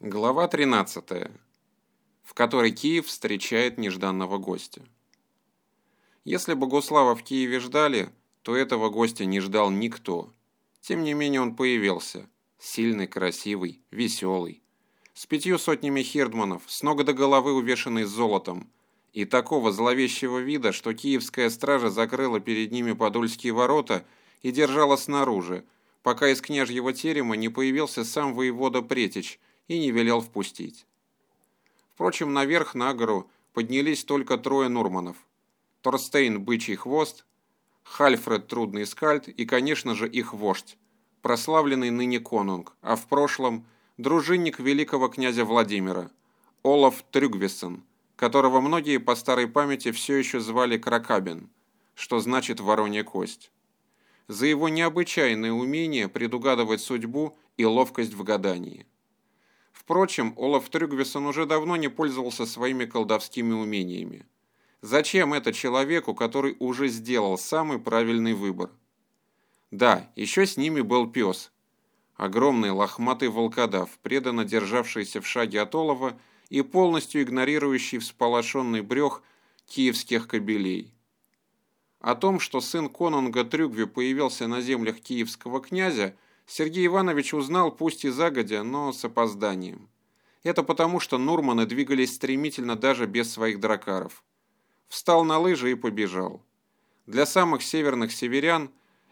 Глава 13, в которой Киев встречает нежданного гостя. Если Богуслава в Киеве ждали, то этого гостя не ждал никто. Тем не менее он появился. Сильный, красивый, веселый. С пятью сотнями хирдманов, с ног до головы увешанный золотом. И такого зловещего вида, что киевская стража закрыла перед ними подольские ворота и держала снаружи, пока из княжьего терема не появился сам воевода Претич – и не велел впустить. Впрочем, наверх на гору поднялись только трое Нурманов. Торстейн Бычий Хвост, Хальфред Трудный Скальд и, конечно же, их вождь, прославленный ныне конунг, а в прошлом дружинник великого князя Владимира, Олаф Трюгвисон, которого многие по старой памяти все еще звали Кракабин, что значит «воронья кость». За его необычайное умение предугадывать судьбу и ловкость в гадании – Впрочем, Олаф Трюгвисон уже давно не пользовался своими колдовскими умениями. Зачем это человеку, который уже сделал самый правильный выбор? Да, еще с ними был пес. Огромный лохматый волкодав, преданно державшийся в шаге от Олова и полностью игнорирующий всполошенный брех киевских кобелей. О том, что сын конунга Трюгви появился на землях киевского князя, Сергей Иванович узнал, пусть и загодя, но с опозданием. Это потому, что Нурманы двигались стремительно даже без своих дракаров. Встал на лыжи и побежал. Для самых северных северян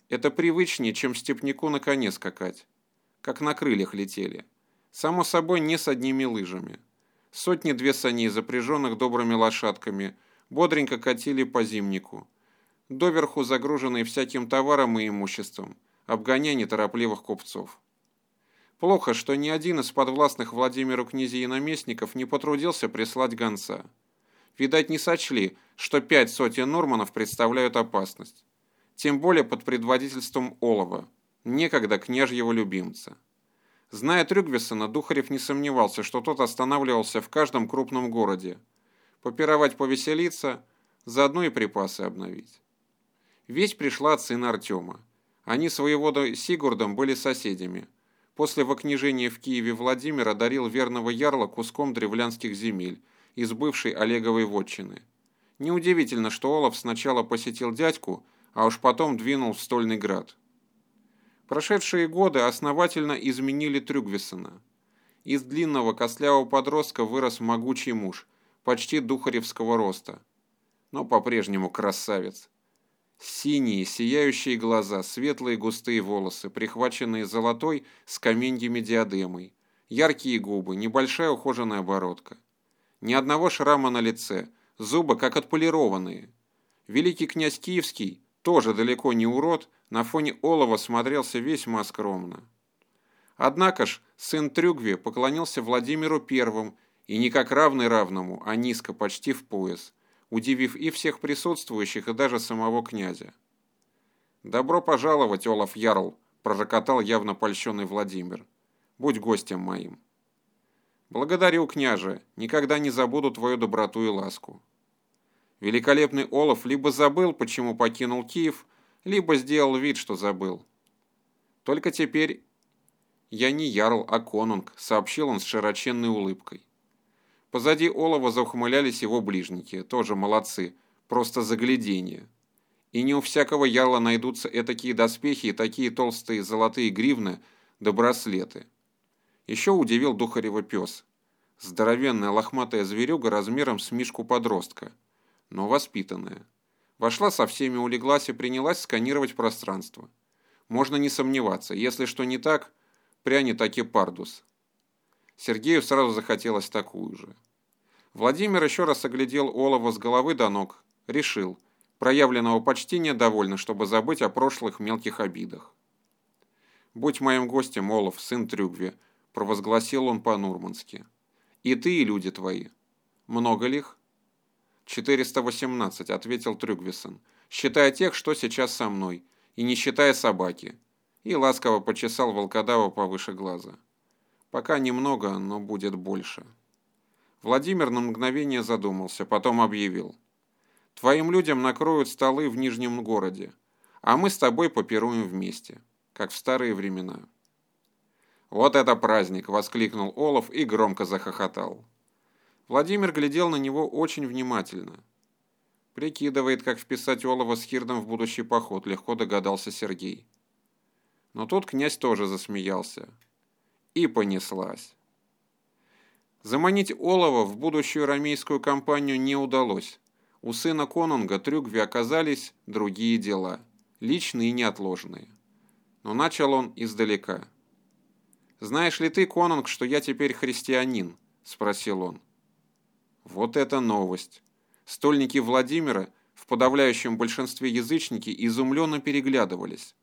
это привычнее, чем степняку на коне скакать. Как на крыльях летели. Само собой, не с одними лыжами. Сотни-две саней, запряженных добрыми лошадками, бодренько катили по зимнику. Доверху загруженные всяким товаром и имуществом – обгоняя неторопливых купцов. Плохо, что ни один из подвластных Владимиру князей и наместников не потрудился прислать гонца. Видать, не сочли, что пять сотен норманов представляют опасность. Тем более под предводительством Олова, некогда княжьего любимца. Зная Трюгвисона, Духарев не сомневался, что тот останавливался в каждом крупном городе. Попировать повеселиться, заодно и припасы обновить. Весть пришла от сына Артема. Они с воеводой Сигурдом были соседями. После вокнижения в Киеве Владимир одарил верного ярла куском древлянских земель из бывшей Олеговой вотчины. Неудивительно, что Олаф сначала посетил дядьку, а уж потом двинул в Стольный град. Прошедшие годы основательно изменили Трюгвисона. Из длинного костлявого подростка вырос могучий муж, почти духаревского роста. Но по-прежнему красавец. Синие, сияющие глаза, светлые густые волосы, прихваченные золотой с каменьями диадемой, яркие губы, небольшая ухоженная бородка. Ни одного шрама на лице, зубы как отполированные. Великий князь Киевский, тоже далеко не урод, на фоне олова смотрелся весьма скромно. Однако ж сын Трюгви поклонился Владимиру Первым, и не как равный равному, а низко, почти в пояс – удивив и всех присутствующих, и даже самого князя. «Добро пожаловать, Олаф Ярл!» – пророкотал явно польщенный Владимир. «Будь гостем моим». «Благодарю, княже, никогда не забуду твою доброту и ласку». Великолепный Олаф либо забыл, почему покинул Киев, либо сделал вид, что забыл. Только теперь я не ярл, а конунг, сообщил он с широченной улыбкой. Позади Олова заухмылялись его ближники, тоже молодцы, просто загляденье. И не у всякого ярла найдутся этакие доспехи и такие толстые золотые гривны да браслеты. Еще удивил Духарева пес. Здоровенная лохматая зверюга размером с мишку-подростка, но воспитанная. Вошла со всеми, улеглась и принялась сканировать пространство. Можно не сомневаться, если что не так, прянет таки пардус. Сергею сразу захотелось такую же. Владимир еще раз оглядел Олова с головы до ног. Решил. Проявленного почтения довольно, чтобы забыть о прошлых мелких обидах. «Будь моим гостем, Олов, сын Трюгве», – провозгласил он по-нурмански. «И ты, и люди твои. Много ли их?» «418», – ответил Трюгвисон, считая тех, что сейчас со мной, и не считая собаки. И ласково почесал волкодава повыше глаза. «Пока немного, но будет больше». Владимир на мгновение задумался, потом объявил. «Твоим людям накроют столы в Нижнем городе, а мы с тобой попируем вместе, как в старые времена». «Вот это праздник!» – воскликнул Олаф и громко захохотал. Владимир глядел на него очень внимательно. Прикидывает, как вписать Олова с Хирдом в будущий поход, легко догадался Сергей. Но тут князь тоже засмеялся. И понеслась. Заманить Олова в будущую рамейскую кампанию не удалось. У сына Конунга Трюгви оказались другие дела, личные и неотложные. Но начал он издалека. «Знаешь ли ты, Конунг, что я теперь христианин?» – спросил он. Вот это новость! Стольники Владимира, в подавляющем большинстве язычники, изумленно переглядывались.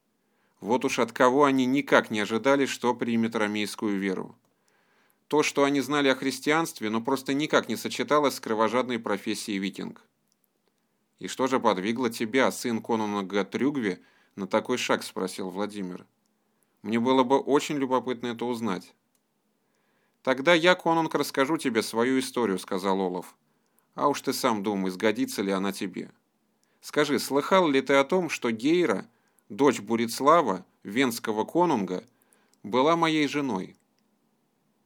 Вот уж от кого они никак не ожидали, что примет рамейскую веру. То, что они знали о христианстве, но просто никак не сочеталось с кровожадной профессией викинг. «И что же подвигло тебя, сын конунга Трюгви, на такой шаг?» – спросил Владимир. «Мне было бы очень любопытно это узнать». «Тогда я, конунг, расскажу тебе свою историю», – сказал Олаф. «А уж ты сам думай, сгодится ли она тебе. Скажи, слыхал ли ты о том, что Гейра, дочь Бурицлава, венского конунга, была моей женой?»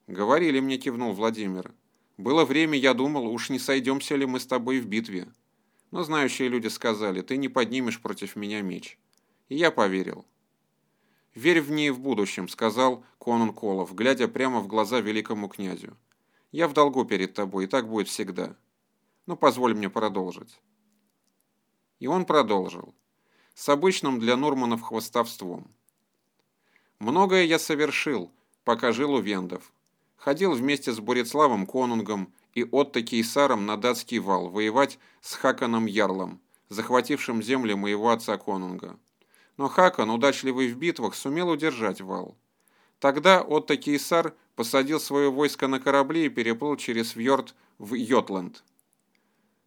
«Говорили мне», – кивнул Владимир. «Было время, я думал, уж не сойдемся ли мы с тобой в битве. Но знающие люди сказали, ты не поднимешь против меня меч. И я поверил. «Верь в ней в будущем», — сказал Конун Колов, глядя прямо в глаза великому князю. «Я в долгу перед тобой, и так будет всегда. Ну, позволь мне продолжить». И он продолжил. С обычным для Нурманов хвостовством. «Многое я совершил, пока жил у вендов. Ходил вместе с Бориславом Конунгом и Отто Кейсаром на датский вал воевать с Хаканом Ярлом, захватившим земли моего отца Конунга но Хакон, удачливый в битвах, сумел удержать вал. Тогда Отто Кейсар посадил свое войско на корабли и переплыл через Вьорд в Йотланд.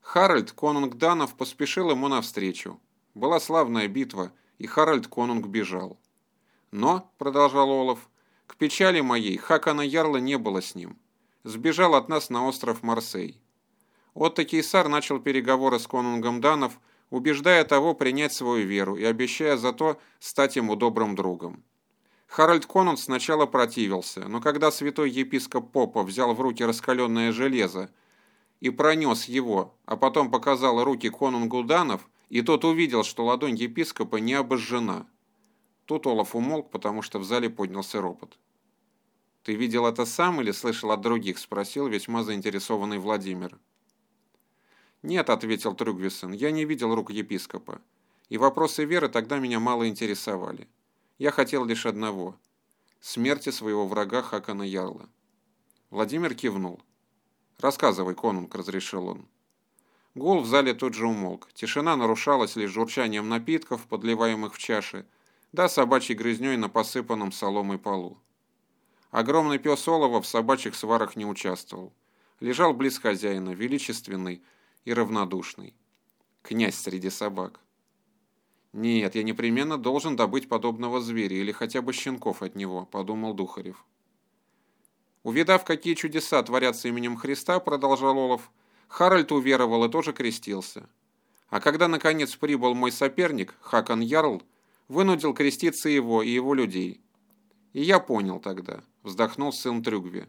Харальд, конунг Данов, поспешил ему навстречу. Была славная битва, и Харальд конунг бежал. Но, продолжал Олаф, к печали моей Хакана Ярла не было с ним. Сбежал от нас на остров Марсей. Отто Кейсар начал переговоры с конунгом Данов убеждая того принять свою веру и обещая зато стать ему добрым другом. Харальд Конунг сначала противился, но когда святой епископ Попа взял в руки раскаленное железо и пронес его, а потом показал руки конунгу Данов, и тот увидел, что ладонь епископа не обожжена. Тут Олаф умолк, потому что в зале поднялся ропот. «Ты видел это сам или слышал от других?» – спросил весьма заинтересованный Владимир. «Нет», — ответил Трюгвисон, — «я не видел рук епископа. И вопросы веры тогда меня мало интересовали. Я хотел лишь одного — смерти своего врага Хакана Ярла». Владимир кивнул. «Рассказывай, конунг», — разрешил он. Гул в зале тут же умолк. Тишина нарушалась лишь журчанием напитков, подливаемых в чаши, да собачьей грызней на посыпанном соломой полу. Огромный пес Олова в собачьих сварах не участвовал. Лежал близ хозяина, величественный, и равнодушный. Князь среди собак. «Нет, я непременно должен добыть подобного зверя или хотя бы щенков от него», – подумал Духарев. Увидав, какие чудеса творятся именем Христа, продолжал Олов, Харальд уверовал и тоже крестился. А когда, наконец, прибыл мой соперник, Хакон Ярл, вынудил креститься его и его людей. И я понял тогда, вздохнул сын Трюгви.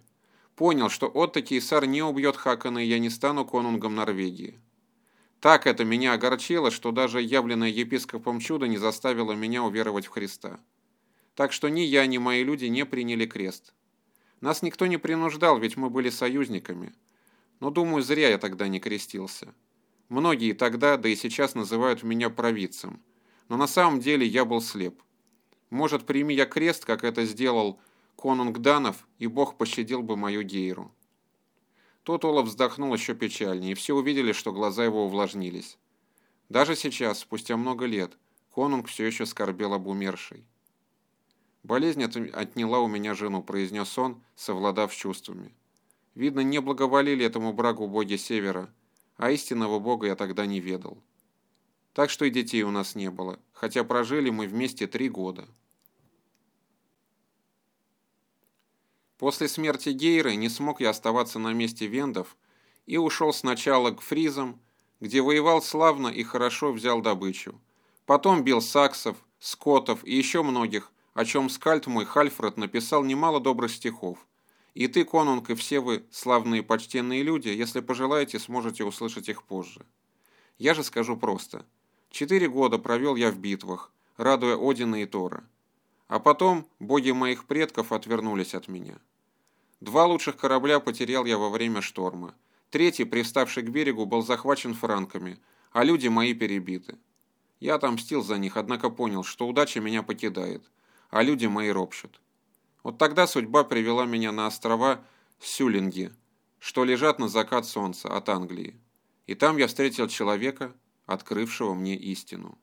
Понял, что Отто Кейсар не убьет Хакана, и я не стану конунгом Норвегии. Так это меня огорчило, что даже явленное епископом чудо не заставило меня уверовать в Христа. Так что ни я, ни мои люди не приняли крест. Нас никто не принуждал, ведь мы были союзниками. Но, думаю, зря я тогда не крестился. Многие тогда, да и сейчас называют меня провидцем. Но на самом деле я был слеп. Может, прими я крест, как это сделал конунг Данов, и Бог пощадил бы мою Гейру. Тут Олаф вздохнул еще печальнее, и все увидели, что глаза его увлажнились. Даже сейчас, спустя много лет, конунг все еще скорбел об умершей. «Болезнь отняла у меня жену», — произнес он, совладав чувствами. «Видно, не благоволили этому брагу боги Севера, а истинного бога я тогда не ведал. Так что и детей у нас не было, хотя прожили мы вместе три года». После смерти Гейры не смог я оставаться на месте вендов и ушел сначала к фризам, где воевал славно и хорошо взял добычу. Потом бил саксов, скотов и еще многих, о чем скальд мой Хальфред написал немало добрых стихов. И ты, конунг, и все вы, славные почтенные люди, если пожелаете, сможете услышать их позже. Я же скажу просто. Четыре года провел я в битвах, радуя Одина и Тора. А потом боги моих предков отвернулись от меня. Два лучших корабля потерял я во время шторма. Третий, приставший к берегу, был захвачен франками, а люди мои перебиты. Я отомстил за них, однако понял, что удача меня покидает, а люди мои ропщут. Вот тогда судьба привела меня на острова Сюлинги, что лежат на закат солнца от Англии. И там я встретил человека, открывшего мне истину.